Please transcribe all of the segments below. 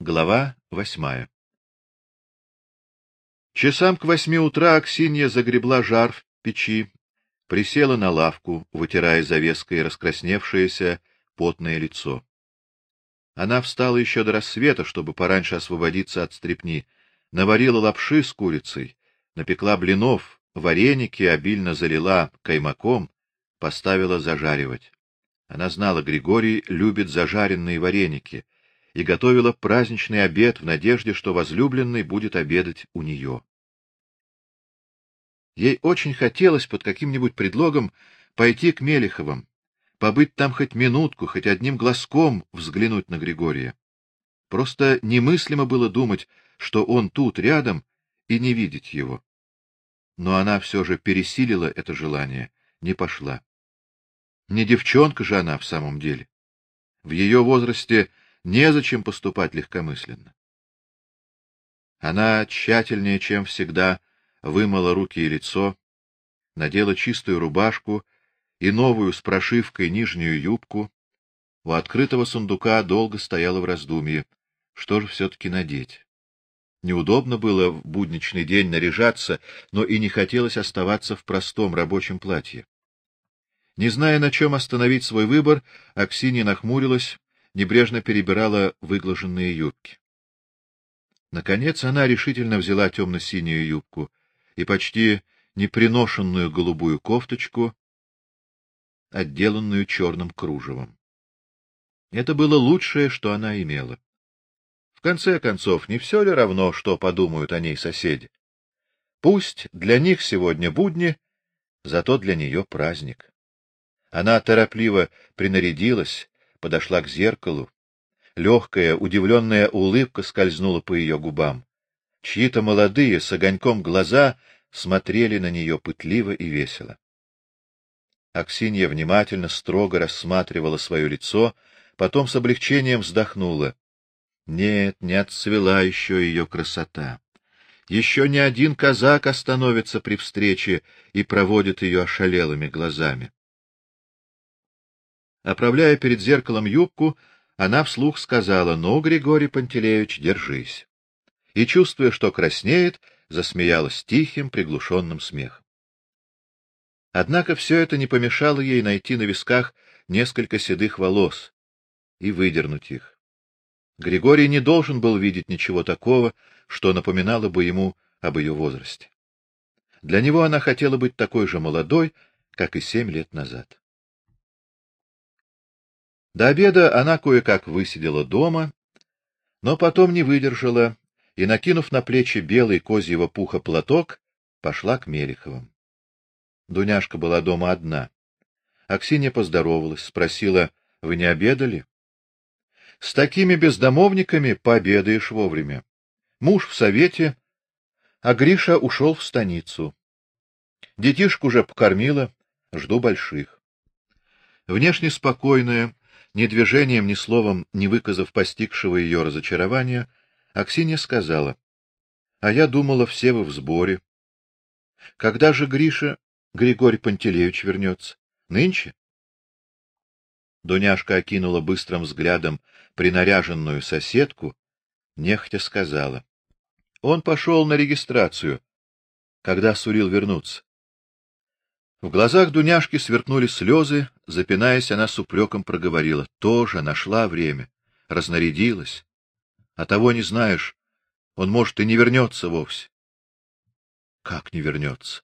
Глава восьмая. Часам к восьми утра Аксинья загребла жар в печи, присела на лавку, вытирая завеской раскрасневшееся потное лицо. Она встала еще до рассвета, чтобы пораньше освободиться от стрепни, наварила лапши с курицей, напекла блинов, вареники обильно залила каймаком, поставила зажаривать. Она знала, Григорий любит зажаренные вареники — и готовила праздничный обед в надежде, что возлюбленный будет обедать у нее. Ей очень хотелось под каким-нибудь предлогом пойти к Мелиховым, побыть там хоть минутку, хоть одним глазком взглянуть на Григория. Просто немыслимо было думать, что он тут рядом и не видеть его. Но она все же пересилила это желание, не пошла. Не девчонка же она в самом деле. В ее возрасте Незачем поступать легкомысленно. Она тщательнее, чем всегда, вымыла руки и лицо, надела чистую рубашку и новую с прошивкой нижнюю юбку. У открытого сундука долго стояла в раздумье, что же все таки надеть. Неудобно было в будничный день наряжаться, но и не хотелось оставаться в простом рабочем платье. Не зная, на чем остановить свой выбор, Аксинья нахмурилась небрежно перебирала выглаженные юбки. Наконец она решительно взяла темно-синюю юбку и почти неприношенную голубую кофточку, отделанную черным кружевом. Это было лучшее, что она имела. В конце концов, не все ли равно, что подумают о ней соседи? Пусть для них сегодня будни, зато для нее праздник. Она торопливо принарядилась, подошла к зеркалу. Легкая, удивленная улыбка скользнула по ее губам. Чьи-то молодые с огоньком глаза смотрели на нее пытливо и весело. Аксинья внимательно, строго рассматривала свое лицо, потом с облегчением вздохнула. Нет, не отцвела еще ее красота. Еще ни один казак остановится при встрече и проводит ее ошалелыми глазами. Оправляя перед зеркалом юбку, она вслух сказала: "Ну, Григорий Пантелеевич, держись". И чувствуя, что краснеет, засмеялась тихим, приглушенным смехом. Однако все это не помешало ей найти на висках несколько седых волос и выдернуть их. Григорий не должен был видеть ничего такого, что напоминало бы ему об ее возрасте. Для него она хотела быть такой же молодой, как и семь лет назад. До обеда она кое-как высидела дома, но потом не выдержала и, накинув на плечи белый козьего пуха платок, пошла к Мелиховым. Дуняшка была дома одна. Аксинья поздоровалась, спросила: "Вы не обедали?" С такими бездомовниками пообедаешь вовремя. Муж в совете, а Гриша ушел в станицу. Детишку уже покормила, жду больших. Внешне спокойная, ни движением, ни словом не выказав постигшего ее разочарования, Аксинья сказала: "А я думала, все вы в сборе. Когда же Гриша Григорий Пантелеевич вернется? Нынче?" Дуняшка окинула быстрым взглядом принаряженную соседку, нехотя сказала: "Он пошел на регистрацию, когда сулил вернуться. В глазах Дуняшки сверкнули слезы, запинаясь, она с упреком проговорила: "Тоже нашла время, разнарядилась. А того не знаешь, он может и не вернется вовсе". Как не вернется?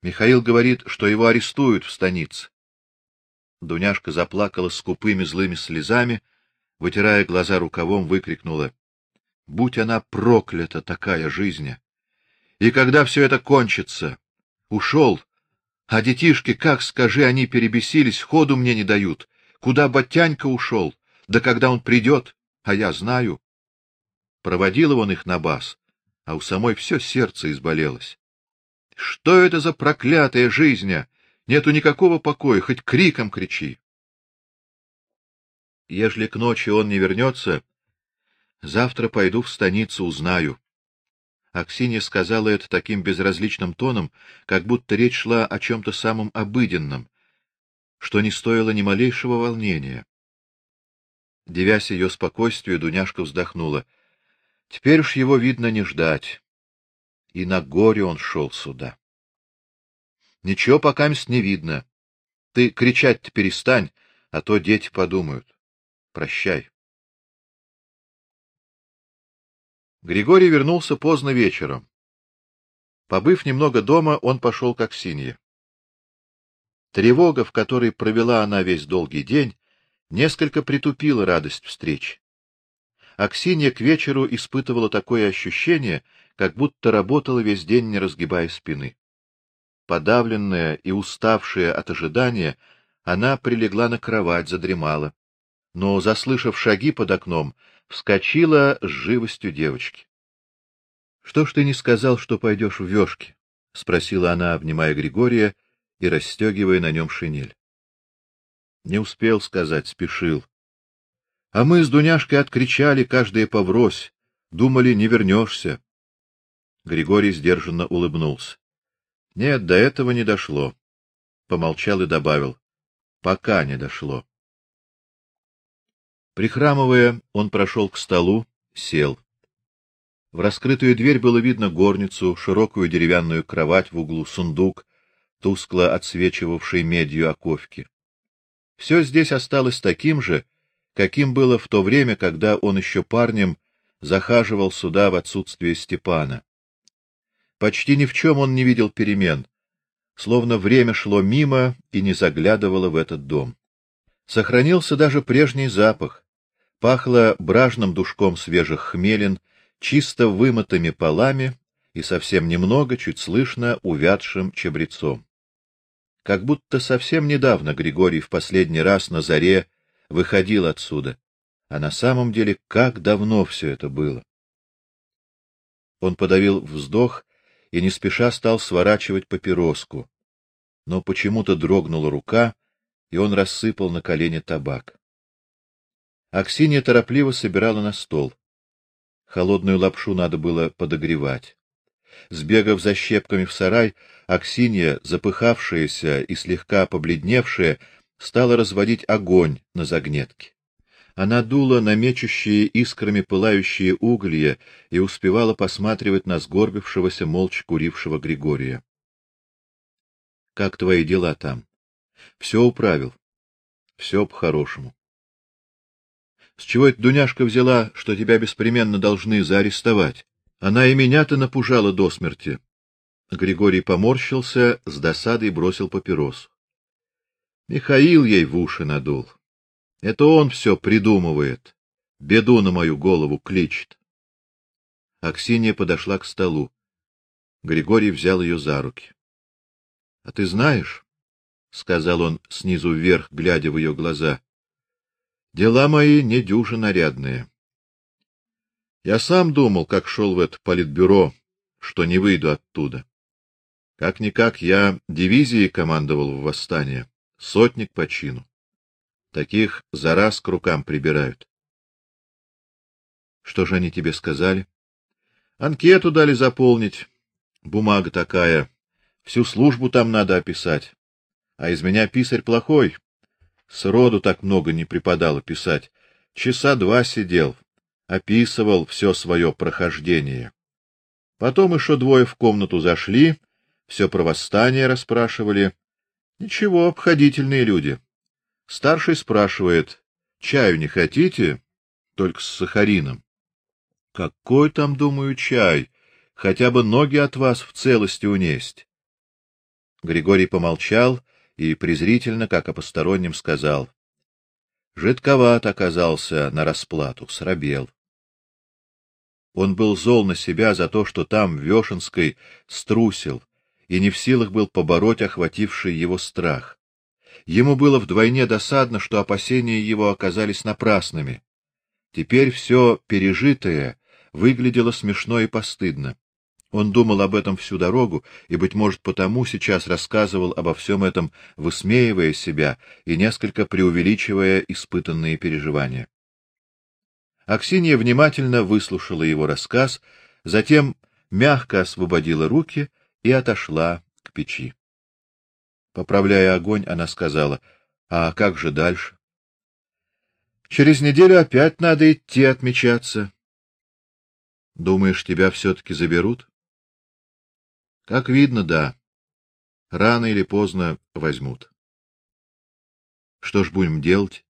Михаил говорит, что его арестуют в станице. Дуняшка заплакала скупыми злыми слезами, вытирая глаза рукавом, выкрикнула: "Будь она проклята такая жизнь! И когда все это кончится, Ушел. А детишки, как, скажи, они перебесились, ходу мне не дают. Куда Батянька ушел? Да когда он придет? А я знаю. Проводил он их на бас, а у самой все сердце изболелось. Что это за проклятая жизнь? Нету никакого покоя, хоть криком кричи. Ежели к ночи он не вернется, завтра пойду в станицу, узнаю. Аксинья сказала это таким безразличным тоном, как будто речь шла о чем то самом обыденном, что не стоило ни малейшего волнения. Девясь ее спокойствию, Дуняшка вздохнула. Теперь уж его видно не ждать. И на горе он шел сюда. Ничего пока не видно. Ты кричать-то перестань, а то дети подумают. Прощай. Григорий вернулся поздно вечером. Побыв немного дома, он пошел к Аксинье. Тревога, в которой провела она весь долгий день, несколько притупила радость встречи. Аксинья к вечеру испытывала такое ощущение, как будто работала весь день, не разгибая спины. Подавленная и уставшая от ожидания, она прилегла на кровать, задремала, но, заслышав шаги под окном, вскочила с живостью девочки. Что ж ты не сказал, что пойдешь в вёшки? спросила она, обнимая Григория и расстегивая на нем шинель. Не успел сказать, спешил. А мы с Дуняшкой откричали каждая поврось, думали, не вернешься. Григорий сдержанно улыбнулся. Нет, до этого не дошло. Помолчал и добавил: пока не дошло. Прихрамывая, он прошел к столу, сел. В раскрытую дверь было видно горницу, широкую деревянную кровать в углу, сундук, тускло отсвечивавший медью оковки. Все здесь осталось таким же, каким было в то время, когда он еще парнем захаживал сюда в отсутствие Степана. Почти ни в чем он не видел перемен, словно время шло мимо и не заглядывало в этот дом. Сохранился даже прежний запах. Пахло бражным душком свежих хмелин, чисто вымытыми полами и совсем немного, чуть слышно, увядшим чабрецом. Как будто совсем недавно Григорий в последний раз на заре выходил отсюда, а на самом деле как давно все это было. Он подавил вздох и не спеша стал сворачивать папироску. Но почему-то дрогнула рука, и он рассыпал на колени табак. Аксинья торопливо собирала на стол. Холодную лапшу надо было подогревать. Сбегав за щепками в сарай, Аксинья, запыхавшаяся и слегка побледневшая, стала разводить огонь на загнетке. Она дула на мечущие искрами пылающие уголья и успевала посматривать на сгорбившегося молча курившего Григория. Как твои дела там? Все управил. Все по-хорошему. С чего эта Дуняшка взяла, что тебя беспременно должны заарестовать? Она и меня-то напужала до смерти. Григорий поморщился, с досадой бросил папиросу. Михаил ей в уши надул. Это он все придумывает, беду на мою голову кличет. Аксинья подошла к столу. Григорий взял ее за руки. — А ты знаешь, — сказал он снизу вверх, глядя в ее глаза, Дела мои не дюжи нарядные. Я сам думал, как шел в это политбюро, что не выйду оттуда. Как никак я дивизией командовал в восстании, сотник по чину. Таких за раз к рукам прибирают. Что же они тебе сказали? Анкету дали заполнить. Бумага такая. Всю службу там надо описать. А из меня писарь плохой. Сроду так много не преподало писать. Часа два сидел, описывал все свое прохождение. Потом еще двое в комнату зашли, все про восстание расспрашивали. Ничего, обходительные люди. Старший спрашивает: "Чаю не хотите? Только с сахарином". Какой там, думаю, чай? Хотя бы ноги от вас в целости унесть. Григорий помолчал и презрительно, как о постороннем, сказал: "Жидковат оказался на расплату, срабел". Он был зол на себя за то, что там в Вешенской струсил и не в силах был побороть охвативший его страх. Ему было вдвойне досадно, что опасения его оказались напрасными. Теперь все пережитое выглядело смешно и постыдно. Он думал об этом всю дорогу и быть может потому сейчас рассказывал обо всем этом, высмеивая себя и несколько преувеличивая испытанные переживания. Аксинья внимательно выслушала его рассказ, затем мягко освободила руки и отошла к печи. Поправляя огонь, она сказала: "А как же дальше?" Через неделю опять надо идти отмечаться. Думаешь, тебя все-таки заберут? Как видно, да. Рано или поздно возьмут. Что ж будем делать?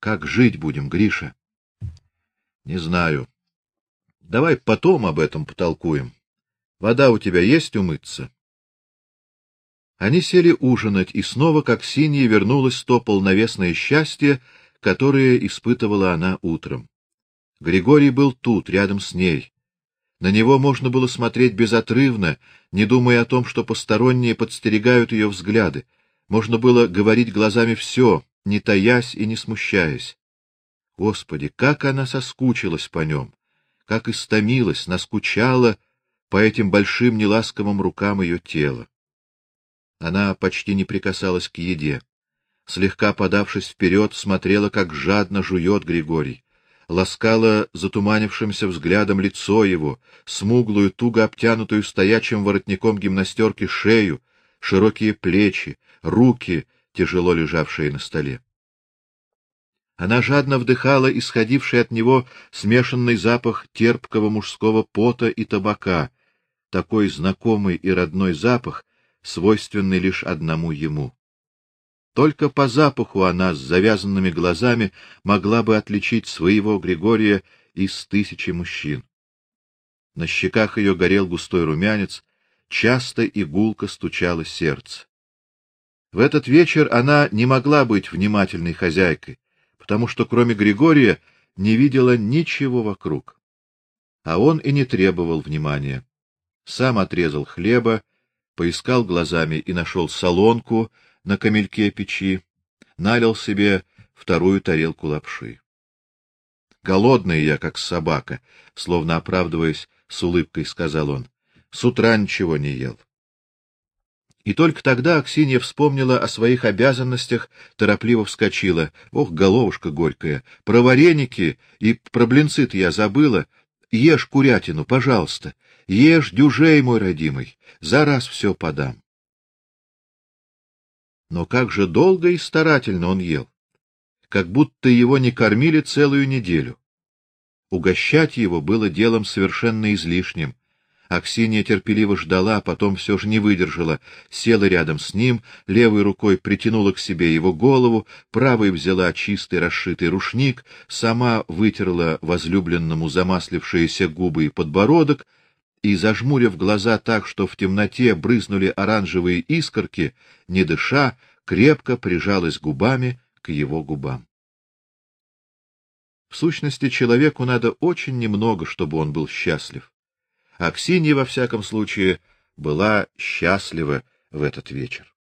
Как жить будем, Гриша? Не знаю. Давай потом об этом потолкуем. Вода у тебя есть умыться? Они сели ужинать, и снова, как синее, вернулось то полновесное счастье, которое испытывала она утром. Григорий был тут, рядом с ней. На него можно было смотреть безотрывно, не думая о том, что посторонние подстерегают ее взгляды. Можно было говорить глазами все, не таясь и не смущаясь. Господи, как она соскучилась по нем, как истомилась, наскучала по этим большим неласковым рукам ее тела. Она почти не прикасалась к еде. Слегка подавшись вперед, смотрела, как жадно жует Григорий. Ласкала затуманившимся взглядом лицо его, смуглую, туго обтянутую стоячим воротником гимнастерки шею, широкие плечи, руки, тяжело лежавшие на столе. Она жадно вдыхала исходивший от него смешанный запах терпкого мужского пота и табака, такой знакомый и родной запах, свойственный лишь одному ему. Только по запаху она с завязанными глазами могла бы отличить своего Григория из тысячи мужчин. На щеках ее горел густой румянец, часто и гулко стучало сердце. В этот вечер она не могла быть внимательной хозяйкой, потому что кроме Григория не видела ничего вокруг. А он и не требовал внимания. Сам отрезал хлеба, поискал глазами и нашел солонку на камельке печи, налил себе вторую тарелку лапши. Голодный я, как собака, словно оправдываясь, с улыбкой сказал он. С утра ничего не ел. И только тогда Аксинья вспомнила о своих обязанностях, торопливо вскочила. Ох, головушка горькая, про вареники и про блинцы я забыла. Ешь курятину, пожалуйста. Ешь, дюжей мой родимый, за раз все подам. Но как же долго и старательно он ел, как будто его не кормили целую неделю. Угощать его было делом совершенно излишним. Аксинья терпеливо ждала, потом все же не выдержала, села рядом с ним, левой рукой притянула к себе его голову, правой взяла чистый расшитый рушник, сама вытерла возлюбленному замаслившиеся губы и подбородок, и, зажмурив глаза так, что в темноте брызнули оранжевые искорки, не дыша, крепко прижалась губами к его губам. В сущности, человеку надо очень немного, чтобы он был счастлив. Аксинья, во всяком случае, была счастлива в этот вечер.